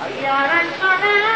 ஐயாரன் சொன்ன